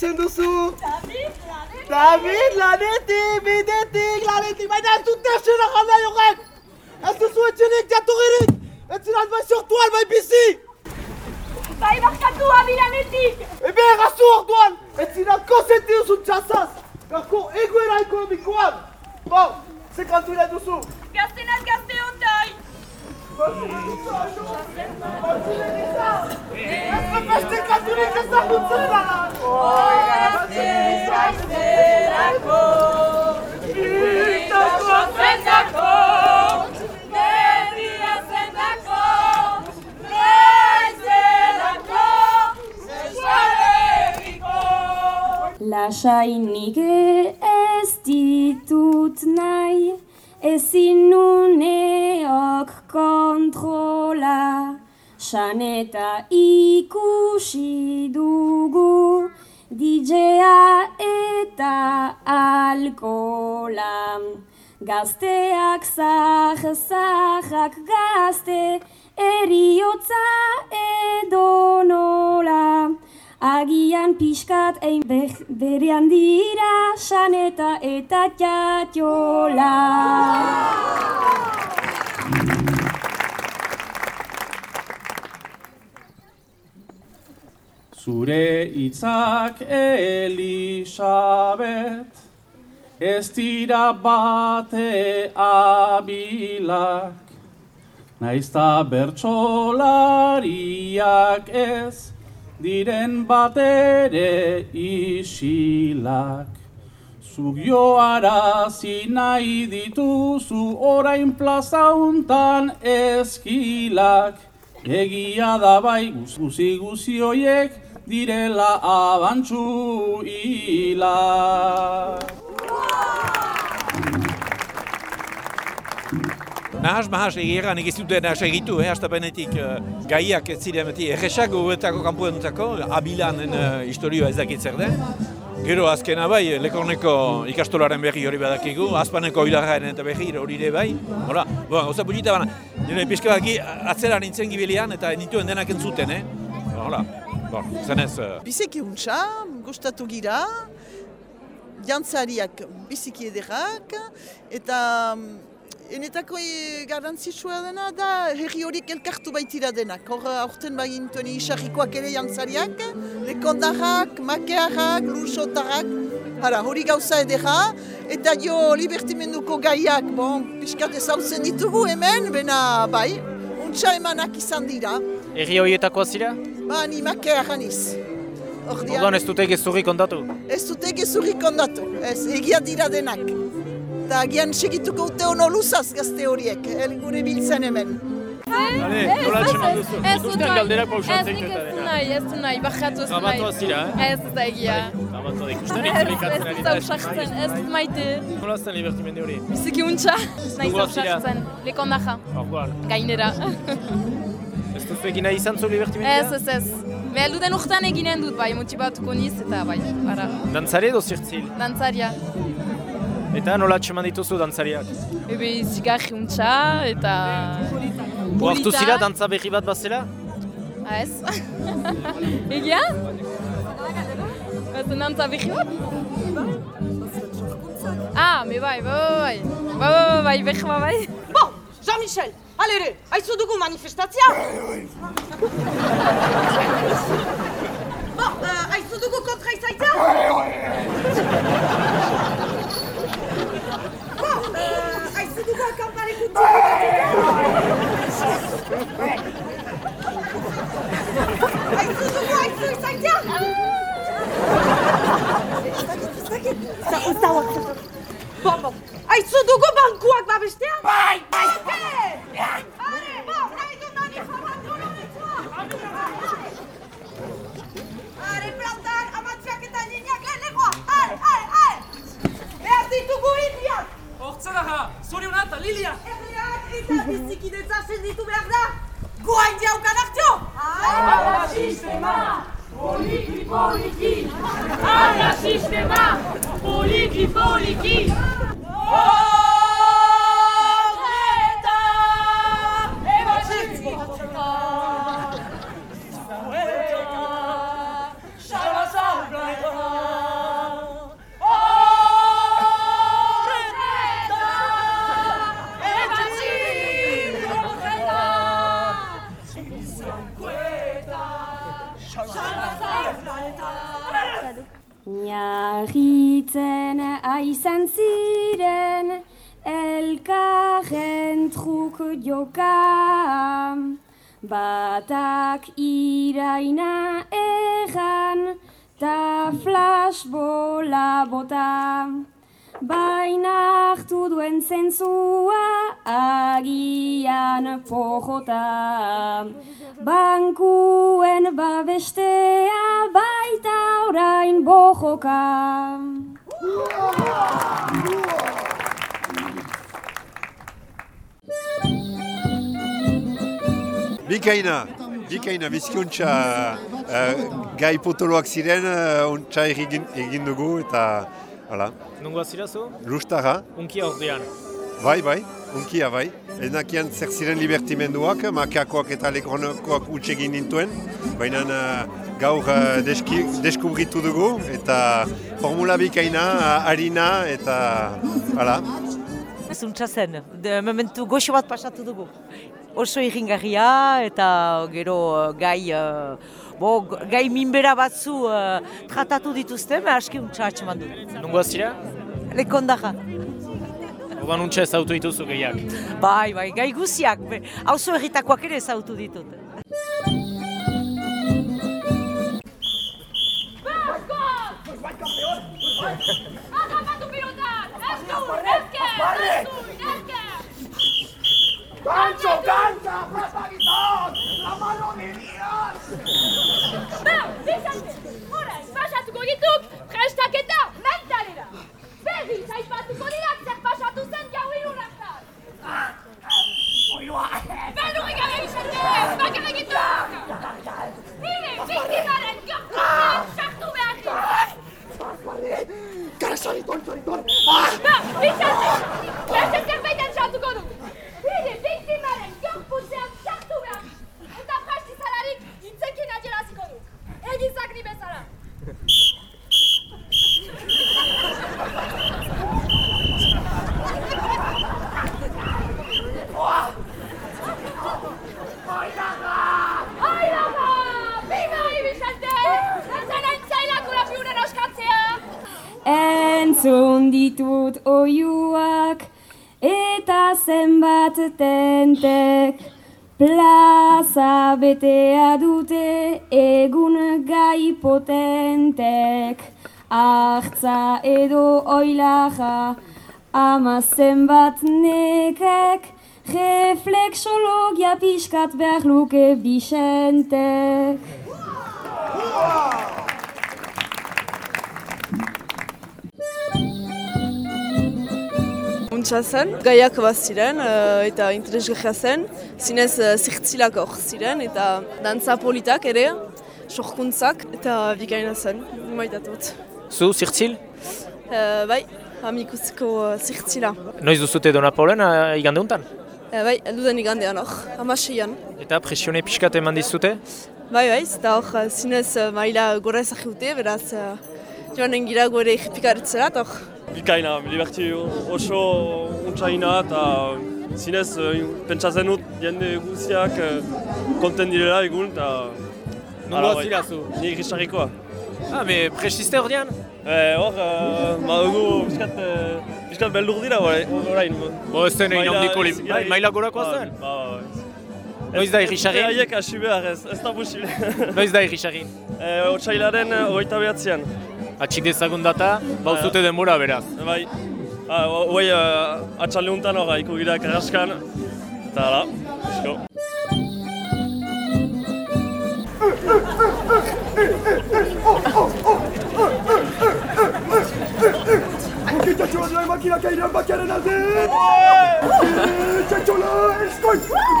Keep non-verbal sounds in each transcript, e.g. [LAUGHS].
jakin, hor zira eta nutik deitzen duzu. David, lanetik. David, lanetik, bidetik, lanetik, baina ez dut dersena janda jogek! Ez duzu etxenik jatugirik! Ez zira albai sortu albai bizi! Bai barkatu abilanetik. Ebe gazu orduan! Ez zira kosenti duzu txasaz! Garko egoera ekonomikoan! Bo, ze kantu ira duzu? Gaztenaz gazte ontai. Ez beste kanturik ezagutzen da! Lasainik ez ditut nahi, ezin nuneok kontrola. Saneta ikusi dugu, DJa eta alkola. Gazteak zah, zahak gazte, eriotza edo nola. Agian pixkat beh, berean dira, saneta eta txatxola. Zure hitzak Elisabet, ez dira bate abilak, naizta bertsolariak ez, diren batere isilak. Zuk joarazi nahi dituzu orain plaza untan eskilak, egia da bai guzi guzi hoiek direla abantzu hilak. Nahaz, mahaz, egeran egizuten segitu, eh, astapenetik uh, gaiak ez ziren beti erresak goguetako kanpuenutako, abilanen uh, historioa ez dakit zer den. Gero azkena bai, lekorneko ikastolaren berri hori badakigu, azpaneko hilarraren eta berri hori ere bai. Hora, bon, oza budita bana, nire pixka baki atzera nintzen gibilian eta nituen denak entzuten, eh? Hora, bon, zenez... Uh... Biziki untxa, gustatu gira, jantzariak biziki ederrak, eta Enetako e, garantzitsua dena da herri horik elkartu baitira denak. Hor aurten bagintuen isarrikoak ere jantzariak, lekondarrak, makearrak, lusotarrak, Hara, hori gauza edera, eta jo libertimenduko gaiak, bon, piskat ezautzen ditugu hemen, bena bai, untsa emanak izan dira. Herri horietako zira? Ba, ni makearran iz. Orduan ez dute gezurrik ondatu? Ez dute gezurrik ondatu, ez, egia dira denak eta agian segituko ute ono luzaz gazte horiek, el gure biltzen hemen. Hale, nola atxeman duzu? Ez dut galderak Ez nik ez du nahi, ez du nahi, bajatu ez du nahi. Zira, eh? Ez ez da egia. Da ikusten Ez ez dut ausartzen, ez dut maite. Nola zen libertimendi hori? Biziki untxa, ez nahi Nungoa zira? ausartzen. Lekondaja, Orduan, gainera. [LAUGHS] duzu egin nahi izan zu libertimendia? Ez, ez, ez. Behar duten urtean eginen dut, bai, motibatuko niz eta bai, bara. Dantzari edo zirtzil? Dantzaria. Eta nola atxeman dituzu dantzariak? Ebe zigarri untxa eta... Oartu zira dantza berri bat bazela? Ah, ez? [LAUGHS] Egia? Ez dantza berri bat? Ah, me bai, bai, bai, bai, bai, bai, berri bat bai. Bon, Jean-Michel, alere, haizu dugu manifestatzia? Bon, uh, haizu dugu kontra izaitea? Bon, uh, haizu dugu akampare kutu Haizu dugu haizu izaitea? Bon, bon, haizu dugu bankuak senditu behar da! Goa india ukan hartio! Ala sistema, poliki poliki. Ala sistema, poliki truk joka Batak iraina erran ta flash bola bota. Baina hartu duen zentzua agian pojota. Bankuen babestea baita orain bojoka Bikaina, bikaina, bizkiuntza uh, gai potoloak ziren, uh, ontsa egin, egin dugu eta hala. Nungoa zirazu? Lustara, Unkia ordean. bai, bai, unkia bai. Enakian zer ziren libertimenduak, makiakoak eta lekronokoak utxe egin nintuen, baina uh, gaur uh, deski, deskubritu dugu eta formula bikaina, uh, harina eta hala. Zuntza zen, de momentu goxo bat pasatu dugu. Oso irringarria eta gero uh, gai, uh, bo, gai minbera batzu uh, tratatu dituzte, me aski untsa atxeman du. Nungoa zira? Lekondaja. Oban untsa ezautu dituzu gehiak. Bai, bai, gai guziak, hauzo erritakoak ere ezautu ditut. I'm so. Entzun ditut oiuak eta zenbat tentek. Plaza betea dute egun gai potentek. Artza edo oilaja ama zenbat nekek. Reflexologia pixkat behar luke bisentek Untsa zen, gaiak bat ziren eh, eta interesgarria zen, zinez uh, zirtzilak hor ziren eta dantza politak ere, sorkuntzak eta bikaina zen, maitatut. Zu, zirtzil? Uh, bai, amikuziko uh, zirtzila. Noiz duzute Dona Paulen uh, igande untan? Uh, bai, elduden igandean hor, amaseian. Eta presione pixkat eman dizute? Bai, bai, eta hor zinez maila gora ezagute, beraz uh, joanen gira gore egipikaretzera, eta hor Bikaina, liberti oso untsaina eta zinez uh, pentsatzen dut jende guziak uh, konten direla egun eta... Nungoa zira zu? Ni grisarrikoa. Ah, me presiste ordean? Eh, hor, uh, badugu piskat, uh, piskat beldur dira orain. Bo, ez zen egin handiko li... Maila gorakoa zen? Ba, ba, Noiz da irrisarri? Haiek hasi behar ez, ez da posible. Noiz da irrisarri? [LAUGHS] Eh, Otsailaren hogeita behatzean. Atxik dezagun data, bauzute denbora beraz. Bai, ah, hoi uh, atxalde honetan hor, iko gira karraskan, eta hala, esko. Txatxola dira makina kairan bakiaren alde!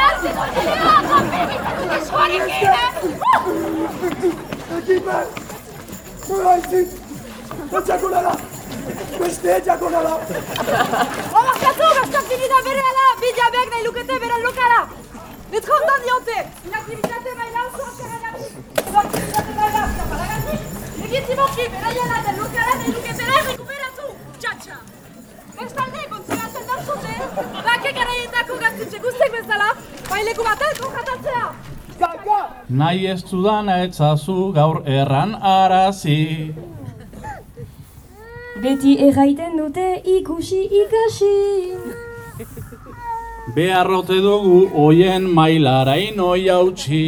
Erziko dira, konfirmitatu desuarekin! Ekipe! Nola izin! Txakolala! Beste txakolala! Omarkatu, gaskapini da bere ala, bidiabek nahi lukete bere lokala! Netrontan diote! Inaktibitate baila oso askara gabi! Inaktibitate baila askara gabi! Legitimoki, beraien alde lokala nahi luketera rekuperatu! Txatxa! Bestalde, kontzeratzen darzute, bake garaietako gaztitxe guztiek bezala, baileku baten kontratatzea! Nahi ez dudana etzazu gaur erran arazi. Beti erraiten dute ikusi ikasi. Beharrote dugu hoien mailarain oi hautsi.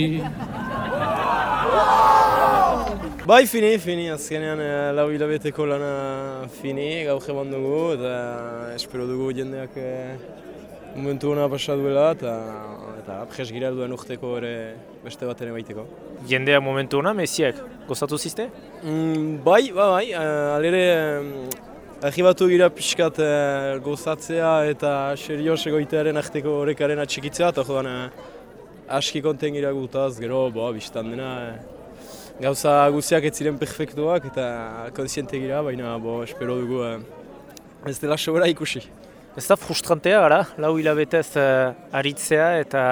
Bai, fini, fini, azkenean eh, lau hilabeteko lana fini, gaur eman dugu, eta espero dugu jendeak eh, momentu hona pasa duela, eta, eta apres gira duen urteko ere beste bat ere baiteko. Jendea momentu hona, mesiak, gozatu zizte? Mm, bai, bai, bai, uh, alere uh, argibatu gira pixkat eh, gozatzea eta serios egoitearen arteko horrekaren atxikitzea, eta jodan uh, aski konten gira gutaz, gero, boa, biztan dena, eh, gauza guziak ez ziren perfektuak eta konsiente gira, baina bo, espero dugu eh, ez dela sobera ikusi. Ez da frustrantea, ara, lau hilabetez uh, aritzea eta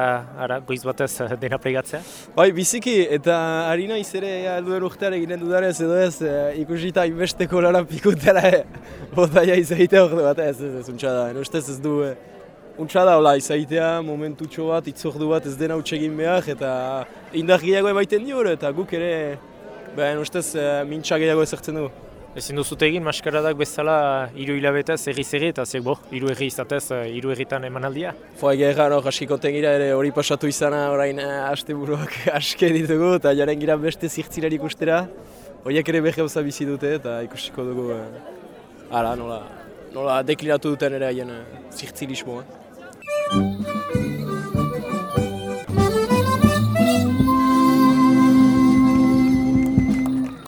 ara, goiz batez uh, dena plegatzea? Bai, biziki, eta ari naiz ere ja, elduen urtean eginen dudarez edo ez uh, ikusita inbesteko lara pikutela e, [LAUGHS] botaia izaite hor bat ez, ez, ez, untsa da, ustez ez du uh, Untsa da, hola, izaitea, momentutxo bat, itzordu bat ez dena egin behar, eta indar gehiago emaiten dio, eta guk ere, behen ustez, e, mintxa gehiago ezertzen dugu. Ezin duzute egin maskaradak bezala hiru hilabetez erri eta ziek bo, hiru erri izatez hiru erritan emanaldia? Foa egia egan hor hasi konten gira ere hori pasatu izana orain haste buruak [LAUGHS] aske ditugu eta jaren gira beste zirtzilar ikustera. Horiek ere behe bizi dute eta ikusiko dugu eh, ara, nola, nola deklinatu duten ere haien eh, zirtzilismoa. You.